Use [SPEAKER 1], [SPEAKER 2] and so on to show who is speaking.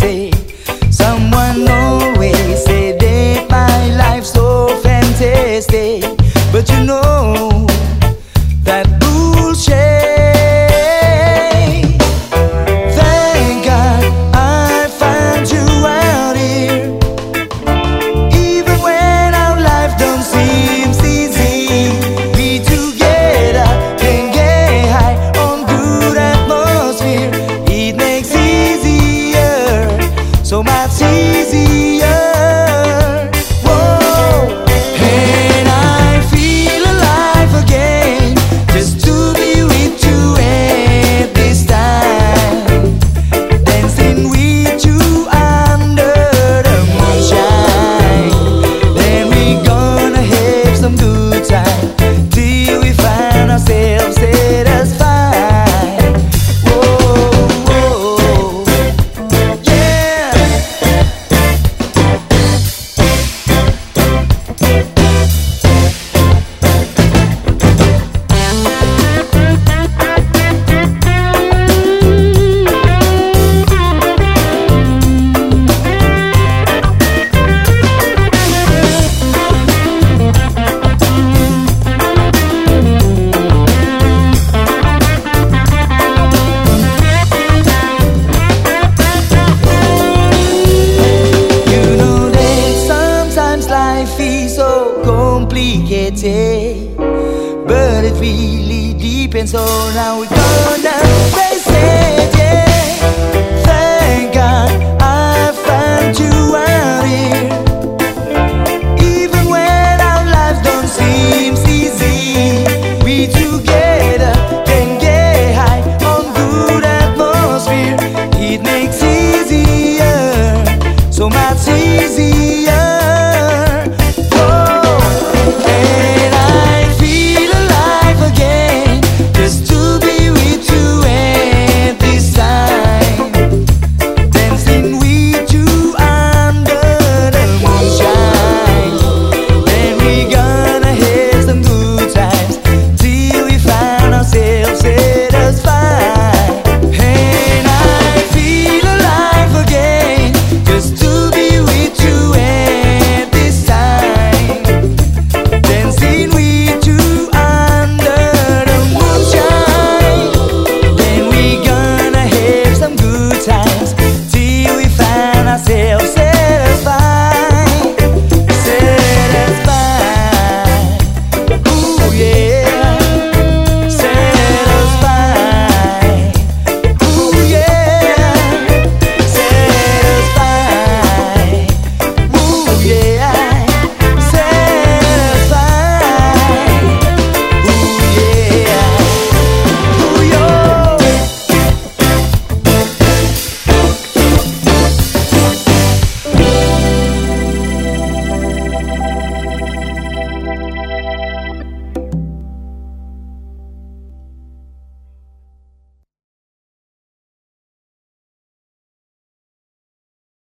[SPEAKER 1] say but it's really deep, and so now we're gonna face it. Yeah.